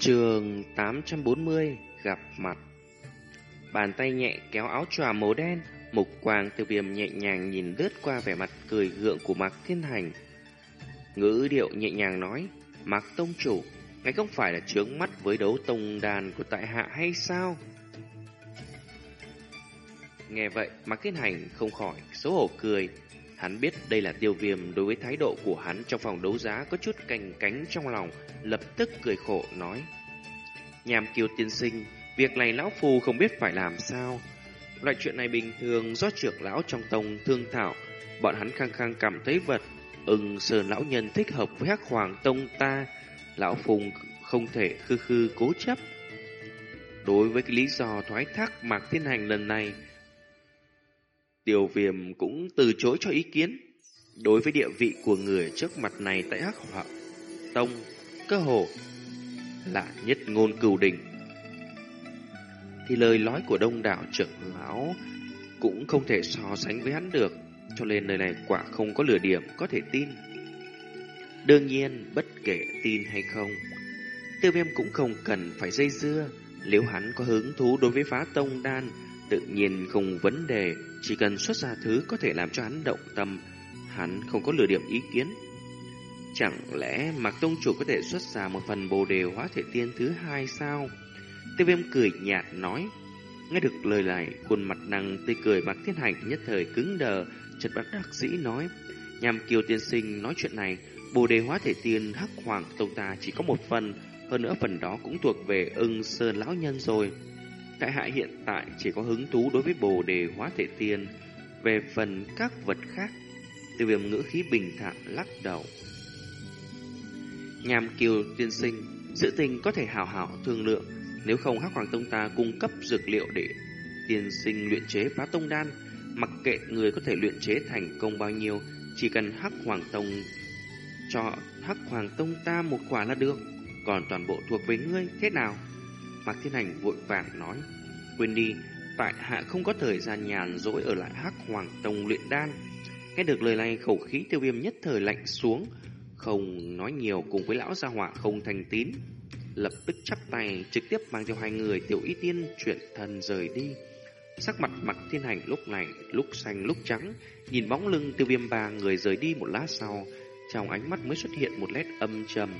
Trường 840 gặp mặt Bàn tay nhẹ kéo áo tròa màu đen Mục quang tiêu viêm nhẹ nhàng nhìn lướt qua vẻ mặt cười gượng của Mạc Thiên Hành Ngữ điệu nhẹ nhàng nói Mạc Tông Chủ Ngài không phải là trướng mắt với đấu tông đàn của tại hạ hay sao? Nghe vậy, Mạc Thiên Hành không khỏi xấu hổ cười. Hắn biết đây là tiêu viêm đối với thái độ của hắn trong phòng đấu giá có chút cành cánh trong lòng, lập tức cười khổ nói. Nhàm kiều tiên sinh, việc này lão phu không biết phải làm sao. Loại chuyện này bình thường do trưởng lão trong tông thương thảo, bọn hắn khăng khăng cảm thấy vật. Ưng sờn lão nhân thích hợp với hắc hoàng tông ta, lão phùng không thể khư khư cố chấp. Đối với cái lý do thoái thác Mạc Thiên Hành lần này, Tiêu viêm cũng từ chối cho ý kiến. Đối với địa vị của người trước mặt này tại Hắc Họa Tông, cơ hồ là nhất ngôn cừu đỉnh. Thì lời nói của đông đảo trưởng lão cũng không thể so sánh với hắn được, cho nên lời này quả không có lửa điểm có thể tin. Đương nhiên, bất kể tin hay không, tiêu viêm cũng không cần phải dây dưa. Nếu hắn có hứng thú đối với phá tông đan, tự nhiên không vấn đề, chỉ cần xuất ra thứ có thể làm cho hắn động tâm, hắn không có lừa điểm ý kiến. Chẳng lẽ Mạc Tông Chủ có thể xuất ra một phần bồ đề hóa thể tiên thứ hai sao? Tiêu viêm cười nhạt nói. Nghe được lời này, khuôn mặt năng tươi cười Mạc Thiên Hành nhất thời cứng đờ, chật bắt đắc dĩ nói. Nhằm kiều tiên sinh nói chuyện này, bồ đề hóa thể tiên hắc hoàng tông ta chỉ có một phần, hơn nữa phần đó cũng thuộc về ưng sơn lão nhân rồi. Tại hạ hiện tại chỉ có hứng thú đối với bồ đề hóa thể tiên, về phần các vật khác, tiêu viêm ngữ khí bình thản lắc đầu. Nhàm kiều tiên sinh, sự tình có thể hào hảo thương lượng, nếu không hắc hoàng tông ta cung cấp dược liệu để tiên sinh luyện chế phá tông đan, mặc kệ người có thể luyện chế thành công bao nhiêu, chỉ cần hắc hoàng tông cho hắc hoàng tông ta một quả là được, còn toàn bộ thuộc về ngươi thế nào? Mạc Thiên Hành vội vàng nói, quên đi, tại hạ không có thời gian nhàn rỗi ở lại Hắc Hoàng Tông luyện đan. Nghe được lời này khẩu khí tiêu viêm nhất thời lạnh xuống, không nói nhiều cùng với lão gia hỏa không thành tín. Lập tức chắp tay trực tiếp mang theo hai người tiểu y tiên chuyển thần rời đi. Sắc mặt Mạc Thiên Hành lúc này lúc xanh lúc trắng, nhìn bóng lưng tiêu viêm ba người rời đi một lát sau, trong ánh mắt mới xuất hiện một nét âm trầm.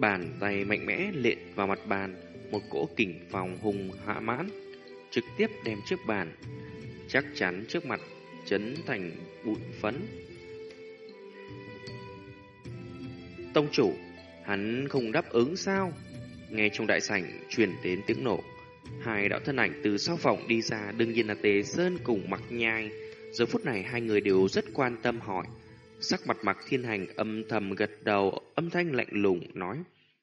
Bàn tay mạnh mẽ lện vào mặt bàn, một cỗ kình phòng hùng hạ mãn, trực tiếp đem trước bàn, chắc chắn trước mặt chấn thành bụi phấn. Tông chủ, hắn không đáp ứng sao? Nghe trong đại sảnh truyền đến tiếng nổ, hai đạo thân ảnh từ sau phòng đi ra, đương nhiên là Tề Sơn cùng Mặc Nhai. Giờ phút này hai người đều rất quan tâm hỏi. Sắc mặt Mặc Thiên Hành âm thầm gật đầu, âm thanh lạnh lùng nói: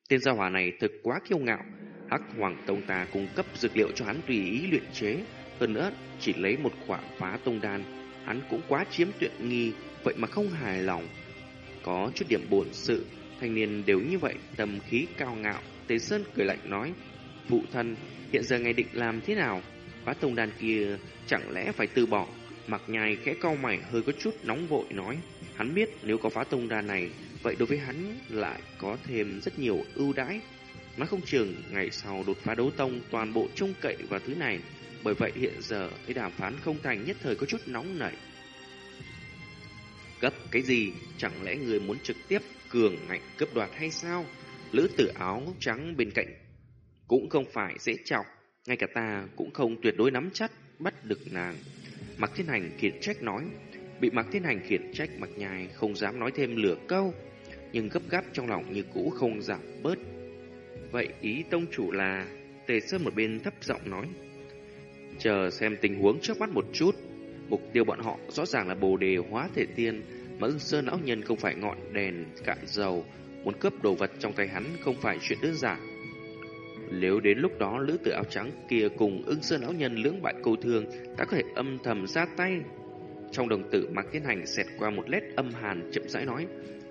Tên gia hỏa này thực quá kiêu ngạo. Hắc Hoàng Tông ta cung cấp dược liệu cho hắn tùy ý luyện chế. Hơn nữa, chỉ lấy một quả phá tông đan. Hắn cũng quá chiếm tiện nghi, vậy mà không hài lòng. Có chút điểm bổn sự, thanh niên đều như vậy, tầm khí cao ngạo. Tề Sơn cười lạnh nói, Phụ thân, hiện giờ ngài định làm thế nào? Phá tông đan kia chẳng lẽ phải từ bỏ? Mặc nhai khẽ cau mày hơi có chút nóng vội nói, hắn biết nếu có phá tông đan này, vậy đối với hắn lại có thêm rất nhiều ưu đãi. Nói không chừng, ngày sau đột phá đấu tông toàn bộ trông cậy vào thứ này. Bởi vậy hiện giờ, cái đàm phán không thành nhất thời có chút nóng nảy. Cấp cái gì? Chẳng lẽ người muốn trực tiếp cường ngạnh cướp đoạt hay sao? Lữ tử áo trắng bên cạnh cũng không phải dễ chọc. Ngay cả ta cũng không tuyệt đối nắm chắc bắt được nàng. mặc Thiên Hành kiệt trách nói. Bị Mạc Thiên Hành khiển trách Mạc Nhai không dám nói thêm lửa câu nhưng gấp gáp trong lòng như cũ không giảm bớt. Vậy ý tông chủ là, tề sơn một bên thấp giọng nói, chờ xem tình huống trước mắt một chút, mục tiêu bọn họ rõ ràng là bồ đề hóa thể tiên, mà ưng sơn lão nhân không phải ngọn đèn cạn dầu, muốn cướp đồ vật trong tay hắn không phải chuyện đơn giản. Nếu đến lúc đó lữ tử áo trắng kia cùng ưng sơn lão nhân lưỡng bại câu thương, ta có thể âm thầm ra tay. Trong đồng tử Mạc Thiên Hành xẹt qua một lét âm hàn chậm rãi nói,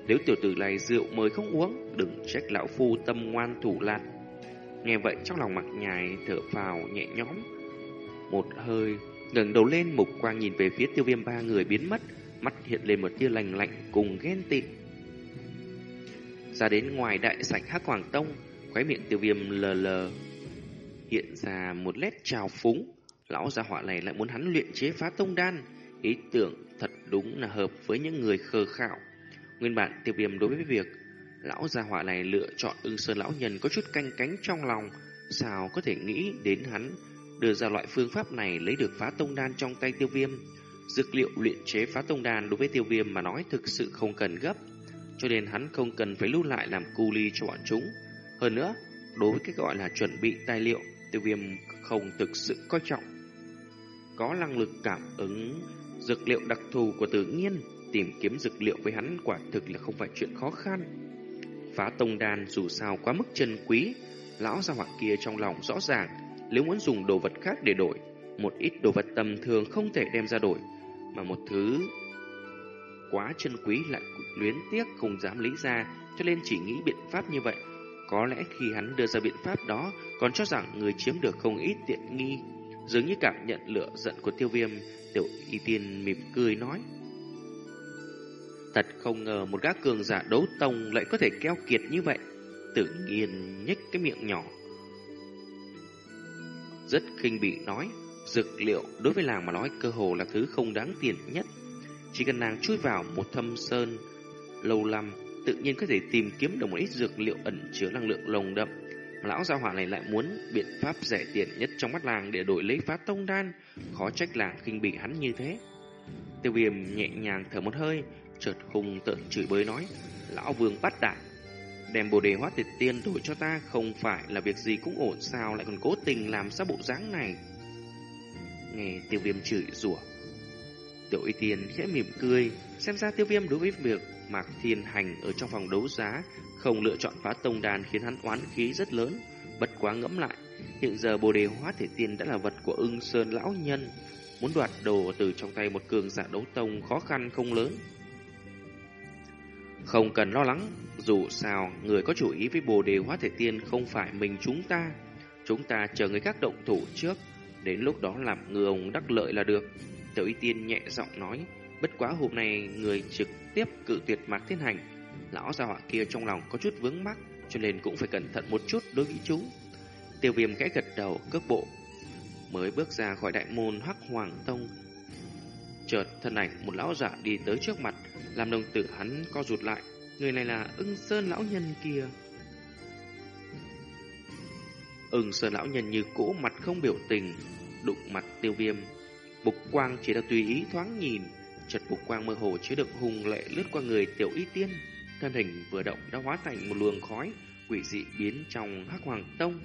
nếu tiểu tử này rượu mời không uống, đừng trách lão phu tâm ngoan thủ lạt. Nghe vậy trong lòng mặc nhài thở phào nhẹ nhõm. Một hơi, ngẩng đầu lên mục quang nhìn về phía tiêu viêm ba người biến mất, mắt hiện lên một tia lành lạnh cùng ghen tị. Ra đến ngoài đại sảnh Hắc Hoàng Tông, khóe miệng tiêu viêm lờ lờ hiện ra một nét trào phúng. Lão gia họa này lại muốn hắn luyện chế phá tông đan. Ý tưởng thật đúng là hợp với những người khờ khạo. Nguyên bản tiêu viêm đối với việc lão gia họa này lựa chọn ưng sơn lão nhân có chút canh cánh trong lòng. Sao có thể nghĩ đến hắn đưa ra loại phương pháp này lấy được phá tông đan trong tay tiêu viêm. Dược liệu luyện chế phá tông đan đối với tiêu viêm mà nói thực sự không cần gấp. Cho nên hắn không cần phải lưu lại làm cu ly cho bọn chúng. Hơn nữa, đối với cái gọi là chuẩn bị tài liệu, tiêu viêm không thực sự coi trọng. Có năng lực cảm ứng dược liệu đặc thù của tự nhiên, tìm kiếm dược liệu với hắn quả thực là không phải chuyện khó khăn. Phá tông đan dù sao quá mức chân quý, lão gia họa kia trong lòng rõ ràng, nếu muốn dùng đồ vật khác để đổi, một ít đồ vật tầm thường không thể đem ra đổi, mà một thứ quá chân quý lại luyến tiếc không dám lý ra, cho nên chỉ nghĩ biện pháp như vậy. Có lẽ khi hắn đưa ra biện pháp đó, còn cho rằng người chiếm được không ít tiện nghi. Dường như cảm nhận lửa giận của tiêu viêm, tiểu y tiên mỉm cười nói. Thật không ngờ một gác cường giả đấu tông lại có thể keo kiệt như vậy. Tự nhiên nhếch cái miệng nhỏ. Rất khinh bị nói, dược liệu đối với làng mà nói cơ hồ là thứ không đáng tiền nhất. Chỉ cần nàng chui vào một thâm sơn lâu lắm, tự nhiên có thể tìm kiếm được một ít dược liệu ẩn chứa năng lượng lồng đậm. Lão gia hỏa này lại muốn biện pháp rẻ tiền nhất trong mắt làng để đổi lấy phá tông đan, khó trách làng khinh bị hắn như thế. Tiêu viêm nhẹ nhàng thở một hơi, chợt hùng tợn chửi bới nói, lão vương bắt đại. Đem bồ đề hóa tiệt tiên đổi cho ta không phải là việc gì cũng ổn sao lại còn cố tình làm ra bộ dáng này. Nghe tiêu viêm chửi rủa Tiểu y tiên khẽ mỉm cười, xem ra tiêu viêm đối với việc Mạc Thiên Hành ở trong phòng đấu giá không lựa chọn phá tông đàn khiến hắn oán khí rất lớn. Bất quá ngẫm lại, hiện giờ bồ đề hóa thể tiên đã là vật của ưng sơn lão nhân. Muốn đoạt đồ từ trong tay một cường giả đấu tông khó khăn không lớn. Không cần lo lắng, dù sao người có chủ ý với bồ đề hóa thể tiên không phải mình chúng ta. Chúng ta chờ người khác động thủ trước, đến lúc đó làm người ông đắc lợi là được. Tiểu y tiên nhẹ giọng nói, bất quá hôm nay người trực tiếp cự tuyệt Mạc Thiên Hành. Lão gia họa kia trong lòng có chút vướng mắc, cho nên cũng phải cẩn thận một chút đối với chúng. Tiêu viêm gãy gật đầu, cước bộ. Mới bước ra khỏi đại môn Hắc Hoàng Tông. Chợt thân ảnh một lão giả đi tới trước mặt, làm đồng tử hắn co rụt lại. Người này là ưng sơn lão nhân kia. Ưng sơn lão nhân như cũ mặt không biểu tình, đụng mặt tiêu viêm. Bục quang chỉ là tùy ý thoáng nhìn, chật bục quang mơ hồ chứa đựng hùng lệ lướt qua người tiểu y tiên. Thân hình vừa động đã hóa thành một luồng khói, quỷ dị biến trong hắc hoàng tông.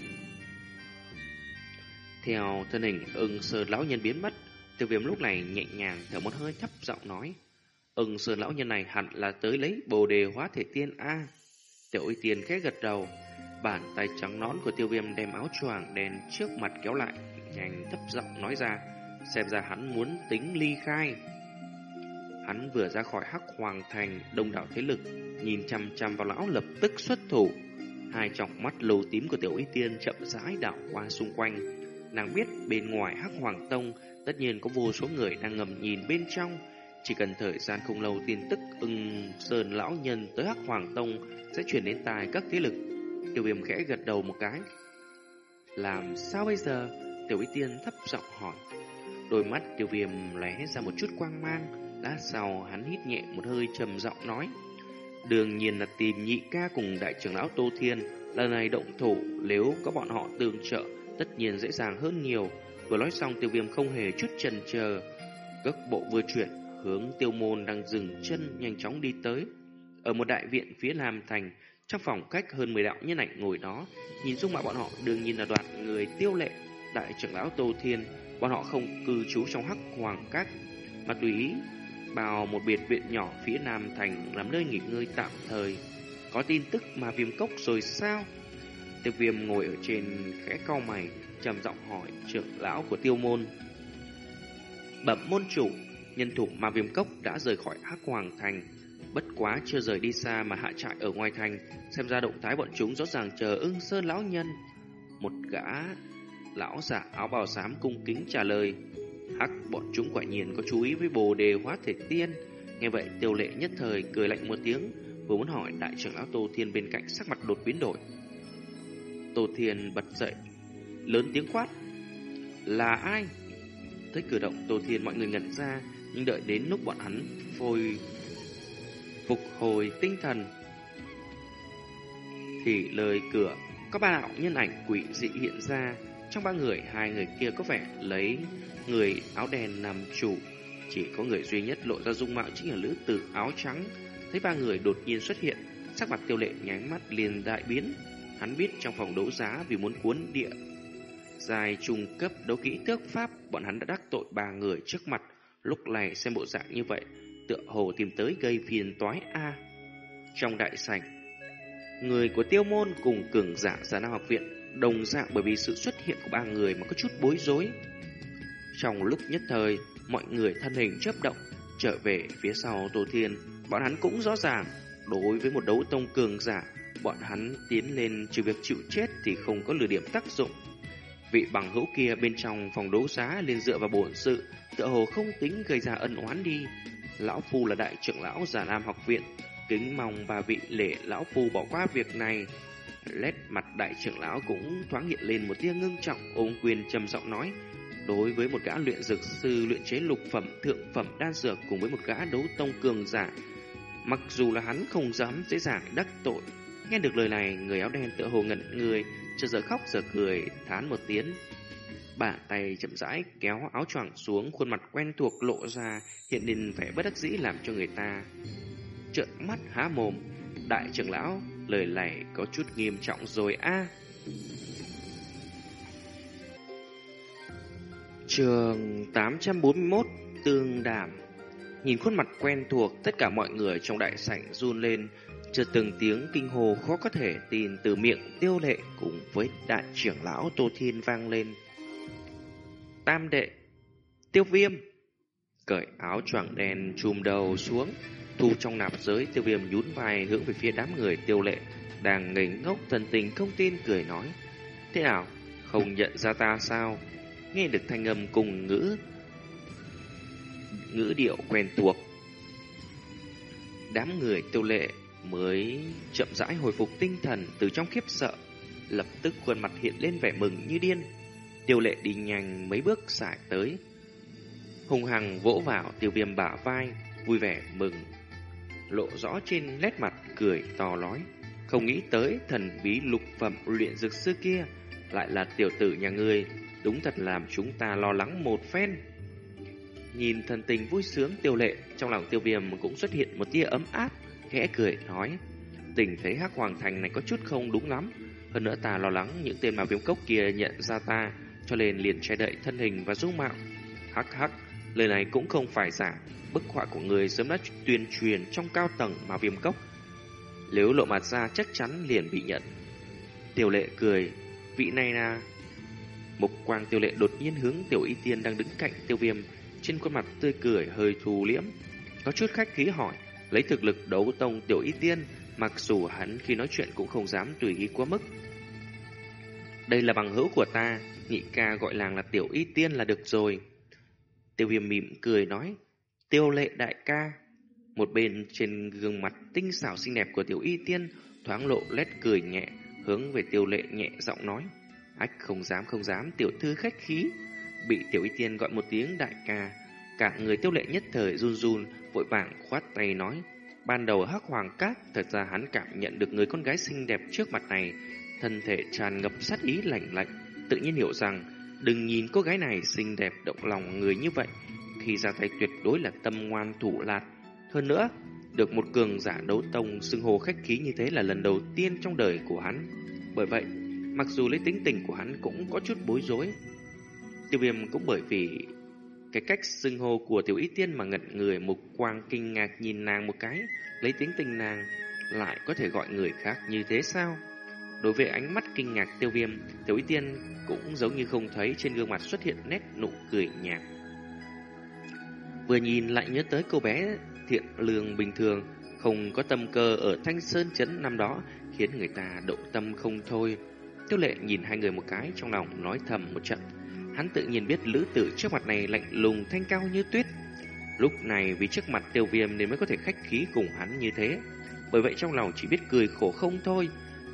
Theo thân hình ưng sơn lão nhân biến mất, tiêu viêm lúc này nhẹ nhàng thở một hơi thấp giọng nói. Ưng sơn lão nhân này hẳn là tới lấy bồ đề hóa thể tiên A. Tiểu y tiên khẽ gật đầu, bàn tay trắng nón của tiêu viêm đem áo choàng đen trước mặt kéo lại, nhanh thấp giọng nói ra, xem ra hắn muốn tính ly khai. Hắn vừa ra khỏi hắc hoàng thành đông đảo thế lực, nhìn chăm chăm vào lão lập tức xuất thủ. Hai trọng mắt lầu tím của tiểu y tiên chậm rãi đảo qua xung quanh. Nàng biết bên ngoài hắc hoàng tông tất nhiên có vô số người đang ngầm nhìn bên trong. Chỉ cần thời gian không lâu tin tức ưng sơn lão nhân tới hắc hoàng tông sẽ chuyển đến tai các thế lực. Tiểu viêm khẽ gật đầu một cái. Làm sao bây giờ? Tiểu y tiên thấp giọng hỏi. Đôi mắt tiểu viêm lóe ra một chút quang mang. Lát sau, hắn hít nhẹ một hơi trầm giọng nói, Đương nhiên là tìm nhị ca cùng đại trưởng lão Tô Thiên, Lần này động thủ, nếu có bọn họ tương trợ, Tất nhiên dễ dàng hơn nhiều. Vừa nói xong, tiêu viêm không hề chút chần chờ. Cước bộ vừa chuyển, Hướng tiêu môn đang dừng chân, nhanh chóng đi tới. Ở một đại viện phía Nam Thành, Trong phòng cách hơn 10 đạo nhân ảnh ngồi đó, Nhìn dung mạo bọn họ đương nhiên là đoạn người tiêu lệ, Đại trưởng lão Tô Thiên. Bọn họ không cư trú trong hắc hoàng các Mà tùy ý bao một biệt viện nhỏ phía Nam Thành làm nơi nghỉ ngơi tạm thời. Có tin tức mà viêm cốc rồi sao? Tiêu viêm ngồi ở trên khẽ cau mày, trầm giọng hỏi trưởng lão của tiêu môn. Bẩm môn chủ, nhân thủ mà viêm cốc đã rời khỏi Hắc Hoàng Thành. Bất quá chưa rời đi xa mà hạ trại ở ngoài thành, xem ra động thái bọn chúng rõ ràng chờ ưng sơn lão nhân. Một gã lão giả áo bào xám cung kính trả lời. Hắc, bọn chúng quả nhiên có chú ý với bồ đề hóa thể tiên. Nghe vậy tiêu lệ nhất thời cười lạnh một tiếng, vừa muốn hỏi đại trưởng lão Tô Thiên bên cạnh sắc mặt đột biến đổi. Tô Thiên bật dậy, lớn tiếng quát. Là ai? Thấy cử động Tô Thiên mọi người ngẩn ra, nhưng đợi đến lúc bọn hắn phôi phục hồi tinh thần thì lời cửa có ba đạo nhân ảnh quỷ dị hiện ra trong ba người, hai người kia có vẻ lấy người áo đen làm chủ. Chỉ có người duy nhất lộ ra dung mạo chính là lữ tử áo trắng. Thấy ba người đột nhiên xuất hiện, sắc mặt tiêu lệ nháy mắt liền đại biến. Hắn biết trong phòng đấu giá vì muốn cuốn địa dài trung cấp đấu kỹ tước pháp, bọn hắn đã đắc tội ba người trước mặt. Lúc này xem bộ dạng như vậy, tựa hồ tìm tới gây phiền toái a. Trong đại sảnh, người của tiêu môn cùng cường giả giả nam học viện đồng dạng bởi vì sự xuất hiện của ba người mà có chút bối rối. Trong lúc nhất thời mọi người thân hình chớp động trở về phía sau tô thiên. Bọn hắn cũng rõ ràng đối với một đấu tông cường giả bọn hắn tiến lên trừ việc chịu chết thì không có lừa điểm tác dụng. Vị bằng hữu kia bên trong phòng đấu giá liền dựa vào bổn sự tựa hồ không tính gây ra ân oán đi. Lão Phu là đại trưởng lão giả nam học viện, kính mong ba vị lễ lão Phu bỏ qua việc này. Lét mặt đại trưởng lão cũng thoáng hiện lên một tia ngưng trọng, ôm quyền trầm giọng nói. Đối với một gã luyện dược sư luyện chế lục phẩm thượng phẩm đan dược cùng với một gã đấu tông cường giả, mặc dù là hắn không dám dễ dàng đắc tội. Nghe được lời này, người áo đen tựa hồ ngẩn người, chợt giờ khóc giờ cười, thán một tiếng. Bà tay chậm rãi kéo áo choàng xuống, khuôn mặt quen thuộc lộ ra, hiện lên vẻ bất đắc dĩ làm cho người ta trợn mắt há mồm. Đại trưởng lão, lời này có chút nghiêm trọng rồi a. Trường 841 Tương Đàm Nhìn khuôn mặt quen thuộc, tất cả mọi người trong đại sảnh run lên, chợt từng tiếng kinh hồ khó có thể tin từ miệng tiêu lệ cùng với đại trưởng lão Tô Thiên vang lên. Tam đệ, tiêu viêm, cởi áo choàng đen chùm đầu xuống, thu trong nạp giới tiêu viêm nhún vai hướng về phía đám người tiêu lệ, đang ngây ngốc thần tình không tin cười nói. Thế nào, không nhận ra ta sao? Nghe được thanh âm cùng ngữ, ngữ điệu quen thuộc. Đám người tiêu lệ mới chậm rãi hồi phục tinh thần từ trong khiếp sợ, lập tức khuôn mặt hiện lên vẻ mừng như điên. Tiêu lệ đi nhanh mấy bước xài tới. Hùng hằng vỗ vào tiêu viêm bả vai, vui vẻ mừng. Lộ rõ trên nét mặt cười to nói. Không nghĩ tới thần bí lục phẩm luyện dược sư kia lại là tiểu tử nhà ngươi. Đúng thật làm chúng ta lo lắng một phen. Nhìn thần tình vui sướng tiêu lệ, trong lòng tiêu viêm cũng xuất hiện một tia ấm áp, khẽ cười nói. Tình thấy hắc hoàng thành này có chút không đúng lắm. Hơn nữa ta lo lắng những tên mà viêm cốc kia nhận ra ta cho nên liền che đậy thân hình và dung mạo. Hắc hắc, lời này cũng không phải giả, bức họa của người sớm đã tuyên truyền trong cao tầng mà viêm cốc. Nếu lộ mặt ra chắc chắn liền bị nhận. Tiểu lệ cười, vị này là... Mục quang tiêu lệ đột nhiên hướng tiểu y tiên đang đứng cạnh tiêu viêm, trên khuôn mặt tươi cười hơi thù liễm. Có chút khách khí hỏi, lấy thực lực đấu tông tiểu y tiên, mặc dù hắn khi nói chuyện cũng không dám tùy ý quá mức. Đây là bằng hữu của ta, nhị ca gọi làng là tiểu y tiên là được rồi. Tiêu viêm mỉm cười nói, tiêu lệ đại ca. Một bên trên gương mặt tinh xảo xinh đẹp của tiểu y tiên thoáng lộ lét cười nhẹ, hướng về tiêu lệ nhẹ giọng nói. Ách không dám không dám tiểu thư khách khí. Bị tiểu y tiên gọi một tiếng đại ca, cả người tiêu lệ nhất thời run run, vội vàng khoát tay nói. Ban đầu hắc hoàng cát, thật ra hắn cảm nhận được người con gái xinh đẹp trước mặt này, thân thể tràn ngập sát ý lạnh lạnh, tự nhiên hiểu rằng đừng nhìn cô gái này xinh đẹp động lòng người như vậy, khi ra tay tuyệt đối là tâm ngoan thủ lạt. Hơn nữa, được một cường giả đấu tông xưng hồ khách khí như thế là lần đầu tiên trong đời của hắn. Bởi vậy, mặc dù lấy tính tình của hắn cũng có chút bối rối. Tiêu viêm cũng bởi vì cái cách xưng hô của tiểu y tiên mà ngẩn người mục quang kinh ngạc nhìn nàng một cái, lấy tính tình nàng lại có thể gọi người khác như thế sao? Đối với ánh mắt kinh ngạc tiêu viêm, tiểu y tiên cũng giống như không thấy trên gương mặt xuất hiện nét nụ cười nhạt. Vừa nhìn lại nhớ tới cô bé thiện lương bình thường, không có tâm cơ ở Thanh Sơn Trấn năm đó, khiến người ta động tâm không thôi. Tiêu lệ nhìn hai người một cái trong lòng nói thầm một trận. Hắn tự nhiên biết lữ tử trước mặt này lạnh lùng thanh cao như tuyết. Lúc này vì trước mặt tiêu viêm nên mới có thể khách khí cùng hắn như thế. Bởi vậy trong lòng chỉ biết cười khổ không thôi.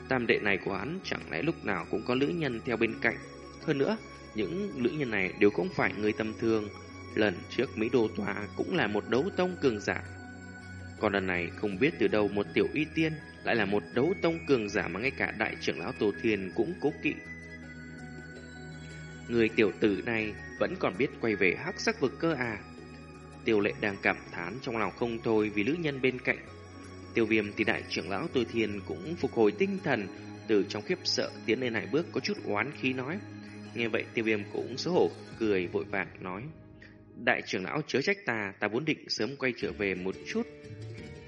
Tam đệ này của hắn chẳng lẽ lúc nào cũng có lữ nhân theo bên cạnh. Hơn nữa, những lữ nhân này đều không phải người tầm thường. Lần trước Mỹ Đô Tòa cũng là một đấu tông cường giả. Còn lần này không biết từ đâu một tiểu y tiên lại là một đấu tông cường giả mà ngay cả đại trưởng lão Tô Thiên cũng cố kỵ. Người tiểu tử này vẫn còn biết quay về hắc sắc vực cơ à. Tiêu lệ đang cảm thán trong lòng không thôi vì nữ nhân bên cạnh. Tiêu viêm thì đại trưởng lão Tô Thiên cũng phục hồi tinh thần từ trong khiếp sợ tiến lên hai bước có chút oán khí nói. Nghe vậy tiêu viêm cũng xấu hổ cười vội vàng nói. Đại trưởng lão chớ trách ta, ta vốn định sớm quay trở về một chút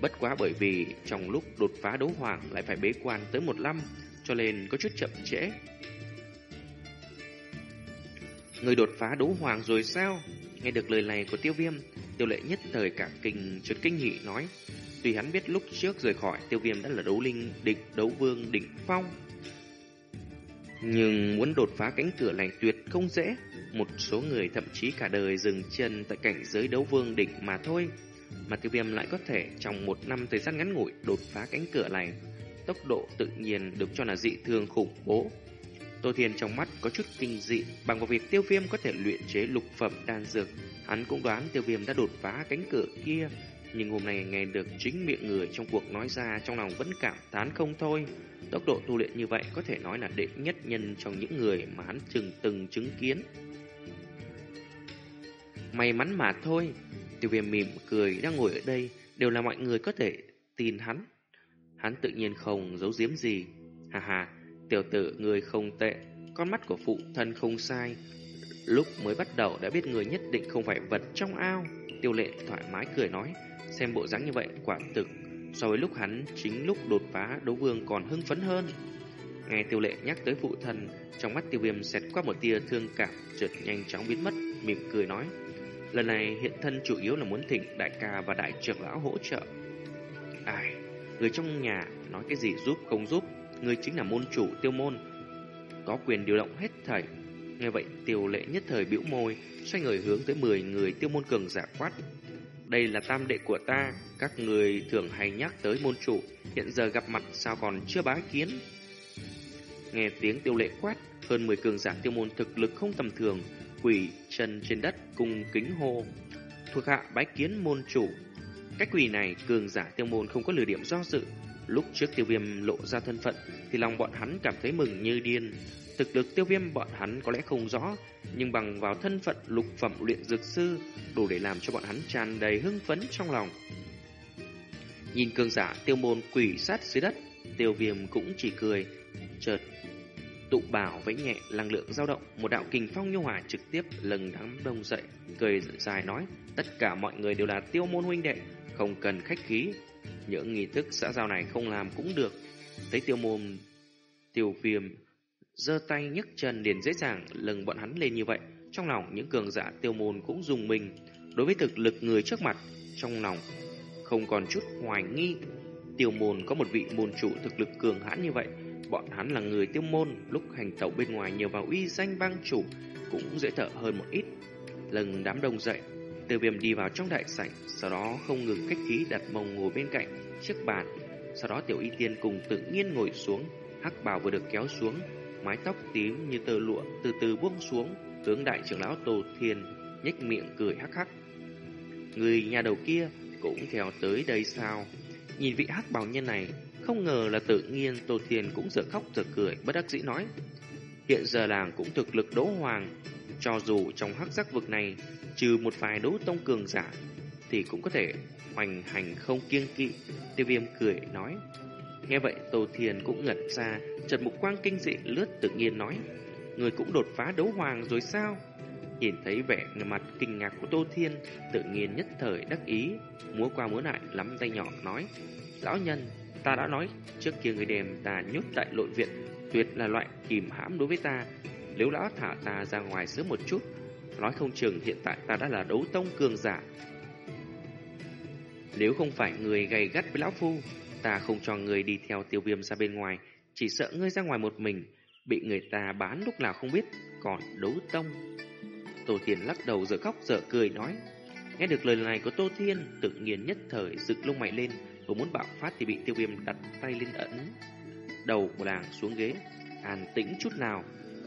Bất quá bởi vì trong lúc đột phá đấu hoàng lại phải bế quan tới một năm, cho nên có chút chậm trễ. Người đột phá đấu hoàng rồi sao? Nghe được lời này của tiêu viêm, tiêu lệ nhất thời cả kinh chút kinh hỉ nói. Tuy hắn biết lúc trước rời khỏi, tiêu viêm đã là đấu linh, địch, đấu vương đỉnh phong. Nhưng muốn đột phá cánh cửa này tuyệt không dễ. Một số người thậm chí cả đời dừng chân tại cảnh giới đấu vương đỉnh mà thôi mà tiêu viêm lại có thể trong một năm thời gian ngắn ngủi đột phá cánh cửa này. Tốc độ tự nhiên được cho là dị thường khủng bố. Tô Thiên trong mắt có chút kinh dị, bằng vào việc tiêu viêm có thể luyện chế lục phẩm đan dược. Hắn cũng đoán tiêu viêm đã đột phá cánh cửa kia. Nhưng hôm nay nghe được chính miệng người trong cuộc nói ra trong lòng vẫn cảm thán không thôi. Tốc độ tu luyện như vậy có thể nói là đệ nhất nhân trong những người mà hắn từng từng chứng kiến. May mắn mà thôi, Tiêu viêm mỉm cười đang ngồi ở đây đều là mọi người có thể tin hắn. Hắn tự nhiên không giấu giếm gì. Hà hà, tiểu tử người không tệ, con mắt của phụ thân không sai. Lúc mới bắt đầu đã biết người nhất định không phải vật trong ao. Tiêu lệ thoải mái cười nói, xem bộ dáng như vậy quả thực so với lúc hắn chính lúc đột phá đấu vương còn hưng phấn hơn. Nghe tiêu lệ nhắc tới phụ thân, trong mắt tiêu viêm xẹt qua một tia thương cảm, trượt nhanh chóng biến mất, mỉm cười nói. Lần này hiện thân chủ yếu là muốn thỉnh đại ca và đại trưởng lão hỗ trợ. Ai, người trong nhà nói cái gì giúp không giúp, người chính là môn chủ tiêu môn. Có quyền điều động hết thảy. Nghe vậy tiêu lệ nhất thời biểu môi, xoay người hướng tới 10 người tiêu môn cường giả quát. Đây là tam đệ của ta, các người thường hay nhắc tới môn chủ, hiện giờ gặp mặt sao còn chưa bái kiến. Nghe tiếng tiêu lệ quát, hơn 10 cường giả tiêu môn thực lực không tầm thường, quỳ chân trên đất cùng kính hô thuộc hạ bái kiến môn chủ cách quỷ này cường giả tiêu môn không có lừa điểm do dự lúc trước tiêu viêm lộ ra thân phận thì lòng bọn hắn cảm thấy mừng như điên thực lực tiêu viêm bọn hắn có lẽ không rõ nhưng bằng vào thân phận lục phẩm luyện dược sư đủ để làm cho bọn hắn tràn đầy hưng phấn trong lòng nhìn cường giả tiêu môn quỷ sát dưới đất tiêu viêm cũng chỉ cười chợt tụ bảo vẫy nhẹ năng lượng dao động, một đạo kình phong nhu hòa trực tiếp lừng đám đông dậy, cười dài nói, tất cả mọi người đều là tiêu môn huynh đệ, không cần khách khí. Những nghi thức xã giao này không làm cũng được. Thấy tiêu môn tiêu viêm giơ tay nhấc chân liền dễ dàng lừng bọn hắn lên như vậy, trong lòng những cường giả tiêu môn cũng dùng mình. Đối với thực lực người trước mặt, trong lòng không còn chút hoài nghi. Tiêu môn có một vị môn chủ thực lực cường hãn như vậy, Bọn hắn là người tiêu môn, lúc hành tẩu bên ngoài nhờ vào uy danh bang chủ cũng dễ thở hơn một ít. Lần đám đông dậy, tiêu viêm đi vào trong đại sảnh, sau đó không ngừng cách khí đặt mông ngồi bên cạnh chiếc bàn. Sau đó tiểu y tiên cùng tự nhiên ngồi xuống, hắc bào vừa được kéo xuống, mái tóc tím như tơ lụa từ từ buông xuống, hướng đại trưởng lão Tô Thiên nhếch miệng cười hắc hắc. Người nhà đầu kia cũng theo tới đây sao? Nhìn vị hắc bào nhân này không ngờ là tự nhiên Tô Thiên cũng giờ khóc giờ cười bất đắc dĩ nói. Hiện giờ làng cũng thực lực đỗ hoàng, cho dù trong hắc giác vực này trừ một vài đấu tông cường giả thì cũng có thể hoành hành không kiêng kỵ. Tiêu viêm cười nói. Nghe vậy Tô thiền cũng ngẩn ra, chợt mục quang kinh dị lướt tự nhiên nói. Người cũng đột phá đấu hoàng rồi sao? Nhìn thấy vẻ người mặt kinh ngạc của Tô Thiên, tự nhiên nhất thời đắc ý, múa qua múa lại lắm tay nhỏ nói. Lão nhân, Ta đã nói trước kia người đềm ta nhốt tại lội viện tuyệt là loại kìm hãm đối với ta. Nếu lão thả ta ra ngoài sớm một chút, nói không chừng hiện tại ta đã là đấu tông cường giả. Nếu không phải người gầy gắt với lão phu, ta không cho người đi theo tiêu viêm ra bên ngoài, chỉ sợ ngươi ra ngoài một mình, bị người ta bán lúc nào không biết, còn đấu tông. Tô Thiên lắc đầu dở khóc dở cười nói. Nghe được lời này của Tô Thiên, tự nhiên nhất thời dựng lông mày lên, vừa muốn bạo phát thì bị tiêu viêm đặt tay lên ẩn. Đầu của làng xuống ghế, an tĩnh chút nào,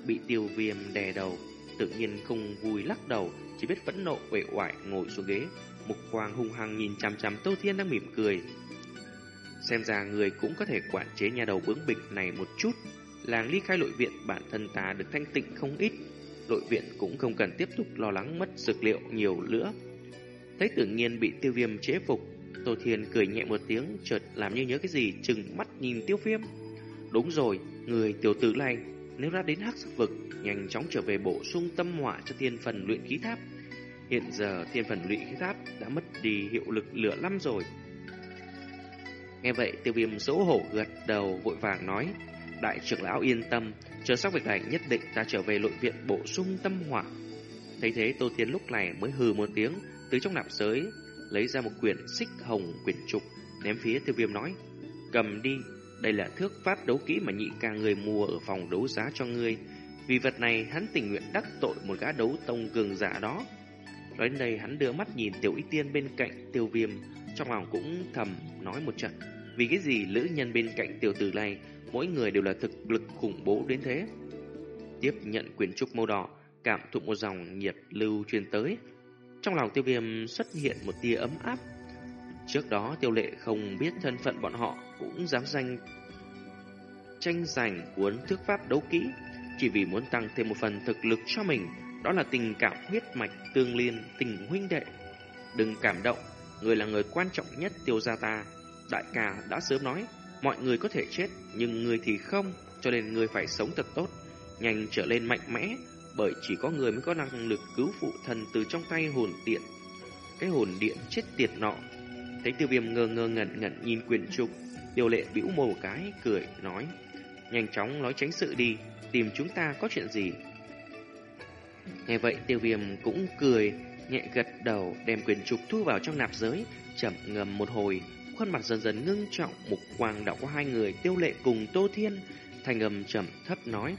bị tiêu viêm đè đầu, tự nhiên không vui lắc đầu, chỉ biết phẫn nộ uể oải ngồi xuống ghế. Mục quang hung hăng nhìn chằm chằm Tô Thiên đang mỉm cười. Xem ra người cũng có thể quản chế nhà đầu bướng bịch này một chút. Làng ly khai nội viện bản thân ta được thanh tịnh không ít. Nội viện cũng không cần tiếp tục lo lắng mất dược liệu nhiều nữa. Thấy tự nhiên bị tiêu viêm chế phục, Tô Thiên cười nhẹ một tiếng, chợt làm như nhớ cái gì, chừng mắt nhìn tiêu viêm. Đúng rồi, người tiểu tử này, nếu đã đến hắc sắc vực, nhanh chóng trở về bổ sung tâm hỏa cho thiên phần luyện khí tháp. Hiện giờ thiên phần luyện khí tháp đã mất đi hiệu lực lửa lắm rồi. Nghe vậy, tiêu viêm xấu hổ gật đầu, vội vàng nói, Đại trưởng lão yên tâm, Chờ sắc việc này nhất định ta trở về nội viện bổ sung tâm hỏa. Thấy thế, Tô tiên lúc này mới hừ một tiếng, Từ trong nạp giới Lấy ra một quyển xích hồng quyển trục, Ném phía tiêu viêm nói, Cầm đi, Đây là thước pháp đấu kỹ mà nhị ca người mua ở phòng đấu giá cho ngươi. Vì vật này hắn tình nguyện đắc tội một gã đấu tông cường giả đó. Nói đến đây, hắn đưa mắt nhìn tiểu y tiên bên cạnh tiêu viêm, Trong lòng cũng thầm nói một trận vì cái gì lữ nhân bên cạnh tiểu tử này, Mỗi người đều là thực lực khủng bố đến thế? Tiếp nhận quyển trục màu đỏ, Cảm thụ một dòng nhiệt lưu truyền tới. Trong lòng tiêu viêm xuất hiện một tia ấm áp. Trước đó tiêu lệ không biết thân phận bọn họ, Cũng dám danh, tranh giành cuốn thước pháp đấu kỹ, Chỉ vì muốn tăng thêm một phần thực lực cho mình. Đó là tình cảm huyết mạch tương liên tình huynh đệ. Đừng cảm động, Người là người quan trọng nhất tiêu gia ta. Đại ca đã sớm nói, Mọi người có thể chết, Nhưng người thì không, Cho nên người phải sống thật tốt, Nhanh trở lên mạnh mẽ, Bởi chỉ có người mới có năng lực cứu phụ thần Từ trong tay hồn điện. Cái hồn điện chết tiệt nọ. Thấy tiêu viêm ngơ ngơ ngẩn ngẩn nhìn quyền trục Tiêu lệ bĩu môi một cái, Cười, nói, Nhanh chóng nói tránh sự đi, Tìm chúng ta có chuyện gì? Nghe vậy, tiêu viêm cũng cười, Nhẹ gật đầu, đem quyền trục thu vào trong nạp giới, Chậm ngầm một hồi Khuôn mặt dần dần ngưng trọng, Mục quang đảo qua hai người tiêu lệ cùng Tô Thiên Thành âm trầm thấp nói,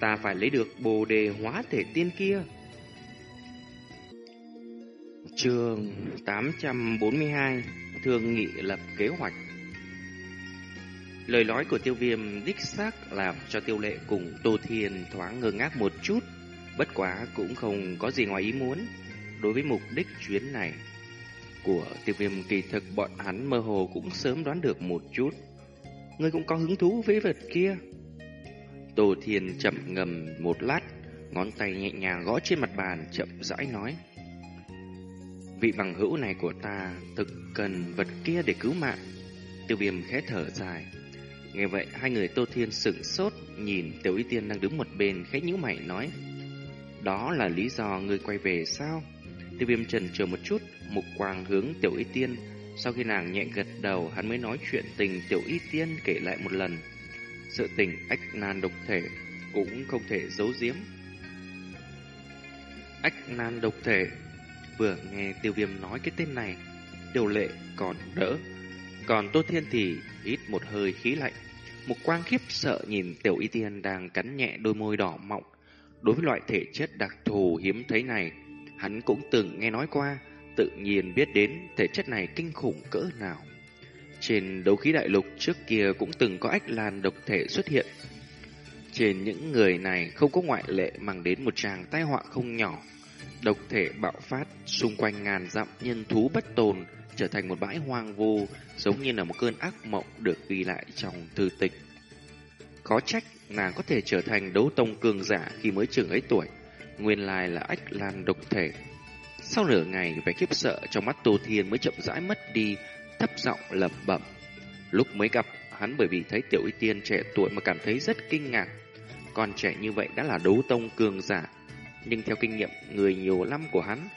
Ta phải lấy được bồ đề hóa thể tiên kia. Trường 842 Thương nghị lập kế hoạch. Lời nói của tiêu viêm đích xác làm cho tiêu lệ cùng Tô Thiên thoáng ngơ ngác một chút, Bất quá cũng không có gì ngoài ý muốn. Đối với mục đích chuyến này của tiêu viêm kỳ thực, bọn hắn mơ hồ cũng sớm đoán được một chút. Ngươi cũng có hứng thú với vật kia. Tô Thiên chậm ngầm một lát, Ngón tay nhẹ nhàng gõ trên mặt bàn, chậm rãi nói, Vị bằng hữu này của ta thực cần vật kia để cứu mạng. Tiêu viêm khẽ thở dài. Nghe vậy, hai người Tô Thiên sửng sốt, Nhìn Tiểu Y Tiên đang đứng một bên, khẽ nhíu mày nói, đó là lý do người quay về sao? Tiêu viêm trần chờ một chút, mục quang hướng tiểu y tiên. Sau khi nàng nhẹ gật đầu, hắn mới nói chuyện tình tiểu y tiên kể lại một lần. Sự tình ách nan độc thể cũng không thể giấu giếm. Ách nan độc thể Vừa nghe tiêu viêm nói cái tên này điều lệ còn đỡ Còn Tô Thiên thì hít một hơi khí lạnh Một quang khiếp sợ nhìn tiểu y tiên đang cắn nhẹ đôi môi đỏ mọng Đối với loại thể chất đặc thù hiếm thấy này, hắn cũng từng nghe nói qua, tự nhiên biết đến thể chất này kinh khủng cỡ nào. Trên đấu khí đại lục trước kia cũng từng có ách lan độc thể xuất hiện. Trên những người này không có ngoại lệ mang đến một tràng tai họa không nhỏ. Độc thể bạo phát xung quanh ngàn dặm nhân thú bất tồn trở thành một bãi hoang vu giống như là một cơn ác mộng được ghi lại trong thư tịch. khó trách nàng có thể trở thành đấu tông cường giả khi mới chừng ấy tuổi. Nguyên lai là ách lan độc thể. Sau nửa ngày vẻ khiếp sợ trong mắt Tô Thiên mới chậm rãi mất đi, thấp giọng lẩm bẩm. Lúc mới gặp, hắn bởi vì thấy Tiểu Y Tiên trẻ tuổi mà cảm thấy rất kinh ngạc. Còn trẻ như vậy đã là đấu tông cường giả. Nhưng theo kinh nghiệm người nhiều năm của hắn,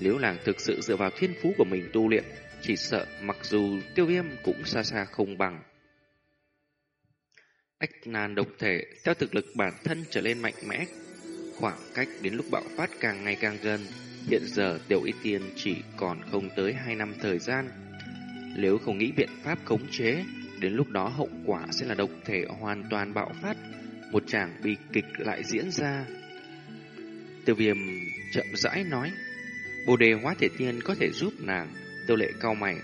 nếu làng thực sự dựa vào thiên phú của mình tu luyện, chỉ sợ mặc dù tiêu viêm cũng xa xa không bằng. Ách nan độc thể theo thực lực bản thân trở lên mạnh mẽ. Khoảng cách đến lúc bạo phát càng ngày càng gần. Hiện giờ tiểu y tiên chỉ còn không tới 2 năm thời gian. Nếu không nghĩ biện pháp khống chế, đến lúc đó hậu quả sẽ là độc thể hoàn toàn bạo phát. một tràng bi kịch lại diễn ra. Tiêu viêm chậm rãi nói, bồ đề hóa thể tiên có thể giúp nàng, tiêu lệ cao mày.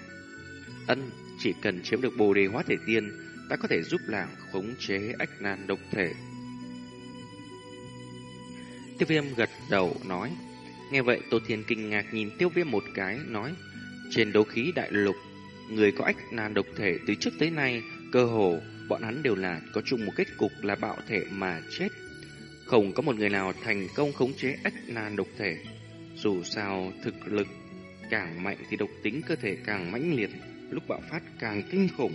Ân, chỉ cần chiếm được bồ đề hóa thể tiên, ta có thể giúp nàng khống chế ách nan độc thể. Tiêu viêm gật đầu nói, nghe vậy Tô Thiên kinh ngạc nhìn tiêu viêm một cái, nói, trên đấu khí đại lục, người có ách nan độc thể từ trước tới nay, cơ hồ bọn hắn đều là có chung một kết cục là bạo thể mà chết. Không có một người nào thành công khống chế ách nan độc thể. Dù sao thực lực càng mạnh thì độc tính cơ thể càng mãnh liệt, lúc bạo phát càng kinh khủng.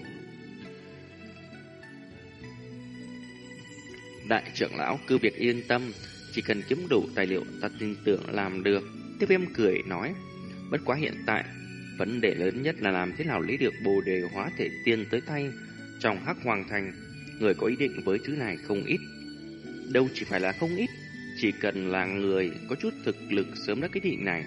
Đại trưởng lão cứ việc yên tâm, chỉ cần kiếm đủ tài liệu ta tin tưởng làm được. tiếp viêm cười nói, bất quá hiện tại, vấn đề lớn nhất là làm thế nào lấy được bồ đề hóa thể tiên tới tay. Trong hắc hoàng thành, người có ý định với thứ này không ít. Đâu chỉ phải là không ít, chỉ cần là người có chút thực lực sớm đã cái định này.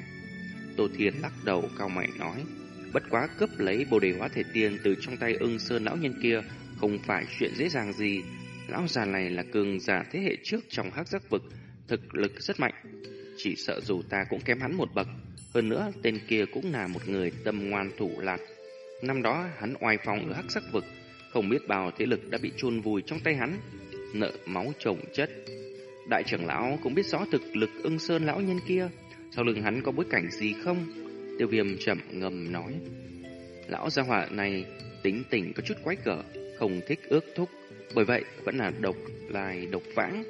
Tô Thiên lắc đầu cao mạnh nói, bất quá cấp lấy bồ đề hóa thể tiên từ trong tay ưng sơn lão nhân kia không phải chuyện dễ dàng gì. Lão già này là cường giả thế hệ trước trong hắc giác vực, thực lực rất mạnh. Chỉ sợ dù ta cũng kém hắn một bậc, hơn nữa tên kia cũng là một người tâm ngoan thủ lạt. Năm đó hắn oai phong ở hắc sắc vực, không biết bao thế lực đã bị chôn vùi trong tay hắn, nợ máu chồng chất. Đại trưởng lão cũng biết rõ thực lực ưng sơn lão nhân kia, sau lưng hắn có bối cảnh gì không? Tiêu viêm chậm ngầm nói. Lão gia hỏa này tính tình có chút quái gở, không thích ước thúc, bởi vậy vẫn là độc lai độc vãng.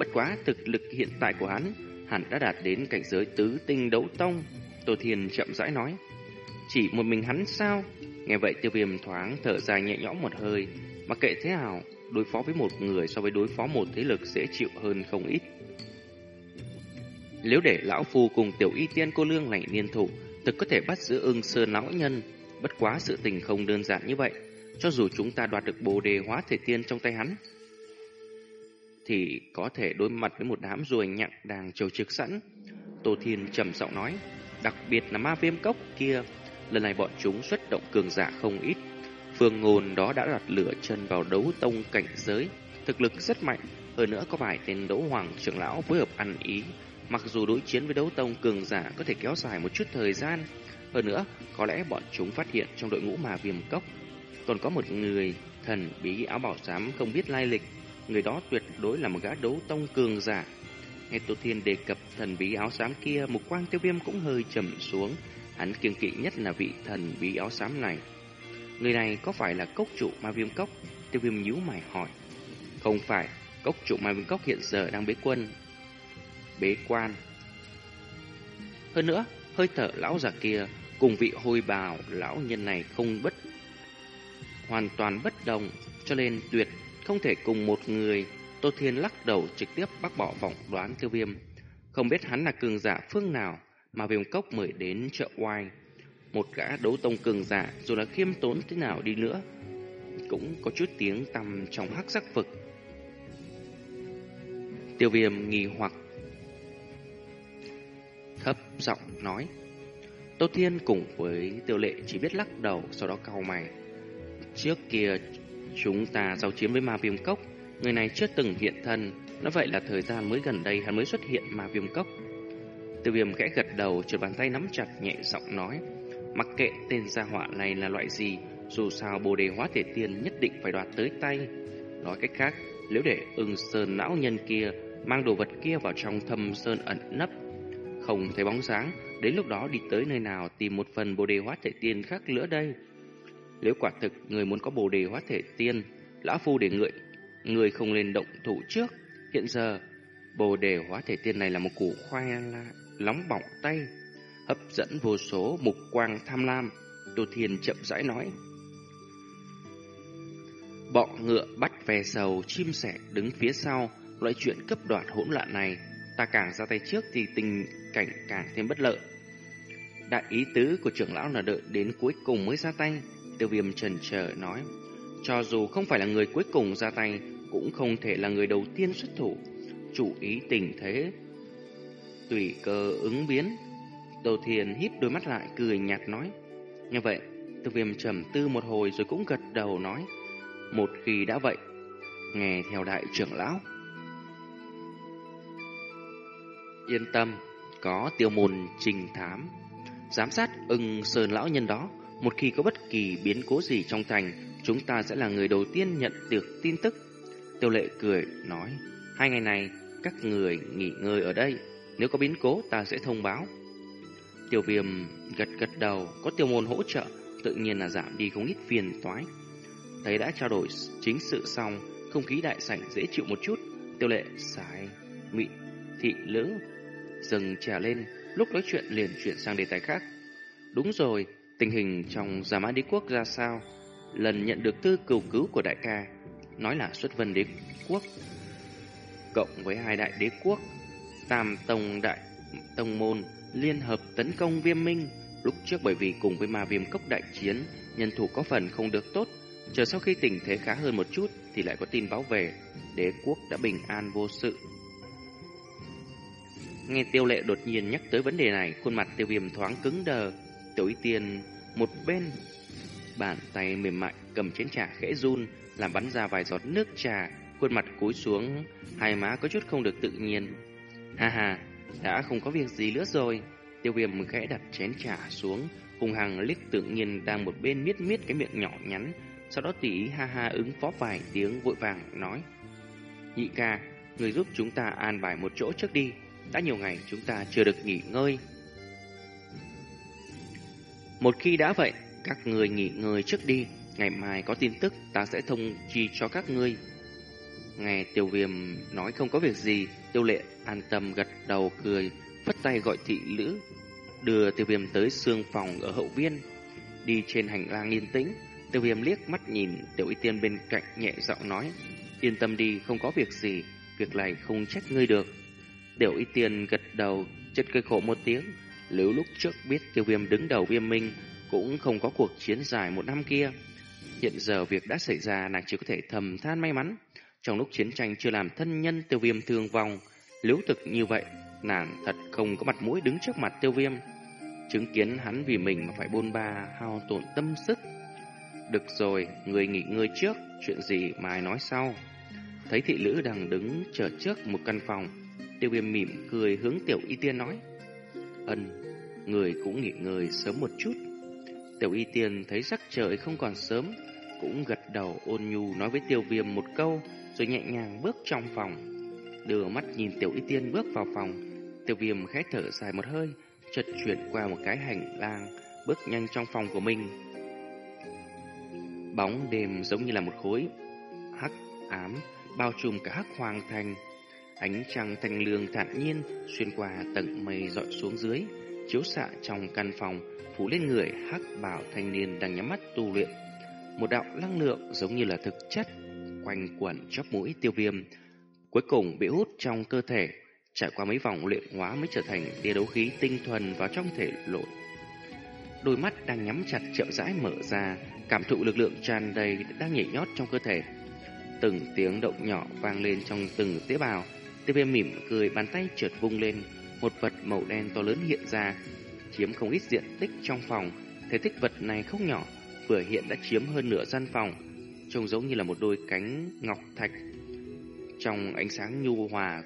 Bất quá thực lực hiện tại của hắn hẳn đã đạt đến cảnh giới tứ tinh đấu tông. Tô Thiên chậm rãi nói. Chỉ một mình hắn sao? Nghe vậy tiêu viêm thoáng thở dài nhẹ nhõm một hơi. Mặc kệ thế nào, đối phó với một người so với đối phó một thế lực dễ chịu hơn không ít. Nếu để lão phu cùng tiểu y tiên cô lương này liên thủ, thực có thể bắt giữ ưng sơn lão nhân. Bất quá sự tình không đơn giản như vậy. Cho dù chúng ta đoạt được bồ đề hóa thể tiên trong tay hắn, thì có thể đối mặt với một đám ruồi nhặng đang trầu trực sẵn. Tô Thiên trầm giọng nói, đặc biệt là ma viêm cốc kia, lần này bọn chúng xuất động cường giả không ít. Phương ngôn đó đã đặt lửa chân vào đấu tông cảnh giới, thực lực rất mạnh, hơn nữa có vài tên đấu hoàng trưởng lão phối hợp ăn ý. Mặc dù đối chiến với đấu tông cường giả có thể kéo dài một chút thời gian, hơn nữa có lẽ bọn chúng phát hiện trong đội ngũ ma viêm cốc còn có một người thần bí áo bảo xám không biết lai lịch người đó tuyệt đối là một gã đấu tông cường giả. Nghe Tô Thiên đề cập thần bí áo xám kia, mục quang tiêu viêm cũng hơi trầm xuống. Hắn kiêng kỵ nhất là vị thần bí áo xám này. Người này có phải là cốc trụ ma viêm cốc? Tiêu viêm nhíu mày hỏi. Không phải, cốc trụ ma viêm cốc hiện giờ đang bế quân. Bế quan. Hơn nữa, hơi thở lão già kia cùng vị hôi bào lão nhân này không bất hoàn toàn bất đồng, cho nên tuyệt không thể cùng một người. Tô Thiên lắc đầu trực tiếp bác bỏ vọng đoán tiêu viêm. Không biết hắn là cường giả phương nào mà viêm cốc mời đến chợ oai. Một gã đấu tông cường giả dù là khiêm tốn thế nào đi nữa, cũng có chút tiếng tầm trong hắc sắc vực. Tiêu viêm nghi hoặc, thấp giọng nói. Tô Thiên cùng với tiêu lệ chỉ biết lắc đầu, sau đó cau mày. Trước kia Chúng ta giao chiến với ma viêm cốc. Người này chưa từng hiện thân. Nó vậy là thời gian mới gần đây hắn mới xuất hiện ma viêm cốc. Tiêu viêm khẽ gật đầu, Trượt bàn tay nắm chặt, nhẹ giọng nói, Mặc kệ tên gia họa này là loại gì, Dù sao bồ đề hóa thể tiên Nhất định phải đoạt tới tay. Nói cách khác, Nếu để ưng sơn não nhân kia Mang đồ vật kia vào trong thâm sơn ẩn nấp, Không thấy bóng dáng, Đến lúc đó đi tới nơi nào Tìm một phần bồ đề hóa thể tiên khác nữa đây? Nếu quả thực người muốn có bồ đề hóa thể tiên, lão phu để ngợi, người không nên động thủ trước. Hiện giờ, bồ đề hóa thể tiên này là một củ khoai nóng bỏng tay, hấp dẫn vô số mục quang tham lam. Tô Thiên chậm rãi nói. Bọ ngựa bắt ve sầu, chim sẻ đứng phía sau, loại chuyện cấp đoạt hỗn loạn này, ta càng ra tay trước thì tình cảnh càng thêm bất lợi. Đại ý tứ của trưởng lão là đợi đến cuối cùng mới ra tay, tiêu viêm trần trở nói. Cho dù không phải là người cuối cùng ra tay, cũng không thể là người đầu tiên xuất thủ. Chủ ý tình thế, tùy cơ ứng biến. Đầu thiền híp đôi mắt lại cười nhạt nói. Như vậy, tiêu viêm trầm tư một hồi rồi cũng gật đầu nói. Một khi đã vậy, nghe theo đại trưởng lão. Yên tâm, có tiêu môn trình thám, giám sát ưng sơn lão nhân đó một khi có bất kỳ biến cố gì trong thành, chúng ta sẽ là người đầu tiên nhận được tin tức. Tiêu lệ cười, nói, hai ngày này, các người nghỉ ngơi ở đây, nếu có biến cố ta sẽ thông báo. Tiêu viêm gật gật đầu, có tiêu môn hỗ trợ, tự nhiên là giảm đi không ít phiền toái. Thấy đã trao đổi chính sự xong, không khí đại sảnh dễ chịu một chút, tiêu lệ xài, mị, thị lữ, dừng trà lên, lúc nói chuyện liền chuyển sang đề tài khác. Đúng rồi, tình hình trong Gia Mã Đế Quốc ra sao? Lần nhận được thư cầu cứu của đại ca, nói là xuất vân đế quốc, cộng với hai đại đế quốc, tam tông đại tông môn liên hợp tấn công viêm minh. Lúc trước bởi vì cùng với ma viêm cốc đại chiến, nhân thủ có phần không được tốt. Chờ sau khi tình thế khá hơn một chút thì lại có tin báo về, đế quốc đã bình an vô sự. Nghe tiêu lệ đột nhiên nhắc tới vấn đề này, khuôn mặt tiêu viêm thoáng cứng đờ. Tiểu y tiên một bên, bàn tay mềm mại cầm chén trà khẽ run, làm bắn ra vài giọt nước trà, khuôn mặt cúi xuống, hai má có chút không được tự nhiên. Ha ha, đã không có việc gì nữa rồi. Tiêu viêm khẽ đặt chén trà xuống, hùng hằng liếc tự nhiên đang một bên miết miết cái miệng nhỏ nhắn, sau đó tỉ ha ha ứng phó vài tiếng vội vàng nói. Nhị ca, người giúp chúng ta an bài một chỗ trước đi, đã nhiều ngày chúng ta chưa được nghỉ ngơi. Một khi đã vậy, các người nghỉ ngơi trước đi, ngày mai có tin tức ta sẽ thông chi cho các ngươi. Nghe tiêu viêm nói không có việc gì, tiêu lệ an tâm gật đầu cười, phất tay gọi thị lữ, đưa tiêu viêm tới xương phòng ở hậu viên. Đi trên hành lang yên tĩnh, tiêu viêm liếc mắt nhìn tiểu y tiên bên cạnh nhẹ giọng nói, yên tâm đi, không có việc gì, việc này không trách ngươi được. Tiểu y tiên gật đầu, chật cười khổ một tiếng, nếu lúc trước biết tiêu viêm đứng đầu viêm minh, cũng không có cuộc chiến dài một năm kia. Hiện giờ việc đã xảy ra, nàng chỉ có thể thầm than may mắn. Trong lúc chiến tranh chưa làm thân nhân tiêu viêm thương vong, nếu thực như vậy, nàng thật không có mặt mũi đứng trước mặt tiêu viêm. Chứng kiến hắn vì mình mà phải bôn ba, hao tổn tâm sức. Được rồi, người nghỉ ngơi trước, chuyện gì mai nói sau. Thấy thị lữ đang đứng chờ trước một căn phòng, tiêu viêm mỉm cười hướng tiểu y tiên nói. Ân, người cũng nghỉ ngơi sớm một chút. Tiểu y tiên thấy sắc trời không còn sớm, cũng gật đầu ôn nhu nói với tiêu viêm một câu, rồi nhẹ nhàng bước trong phòng. Đưa mắt nhìn tiểu y tiên bước vào phòng, tiêu viêm khẽ thở dài một hơi, chợt chuyển qua một cái hành lang, bước nhanh trong phòng của mình. Bóng đêm giống như là một khối hắc ám, bao trùm cả hắc hoàng thành. Ánh trăng thanh lương thản nhiên xuyên qua tầng mây dọi xuống dưới, chiếu xạ trong căn phòng, phủ lên người hắc bảo thanh niên đang nhắm mắt tu luyện. Một đạo năng lượng giống như là thực chất quanh quẩn chóp mũi tiêu viêm, cuối cùng bị hút trong cơ thể, trải qua mấy vòng luyện hóa mới trở thành tia đấu khí tinh thuần vào trong thể lội Đôi mắt đang nhắm chặt chậm rãi mở ra, cảm thụ lực lượng tràn đầy đang nhảy nhót trong cơ thể. Từng tiếng động nhỏ vang lên trong từng tế bào, tiêu viêm mỉm cười bàn tay trượt vung lên, một vật màu đen to lớn hiện ra, chiếm không ít diện tích trong phòng. Thể tích vật này không nhỏ, vừa hiện đã chiếm hơn nửa gian phòng, trông giống như là một đôi cánh ngọc thạch. Trong ánh sáng nhu hòa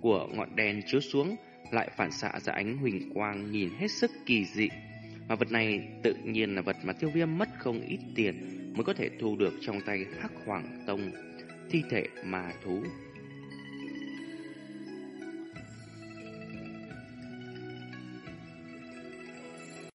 của ngọn đèn chiếu xuống, lại phản xạ ra ánh huỳnh quang nhìn hết sức kỳ dị. Mà vật này tự nhiên là vật mà tiêu viêm mất không ít tiền mới có thể thu được trong tay Hắc Hoàng Tông, thi thể mà thú.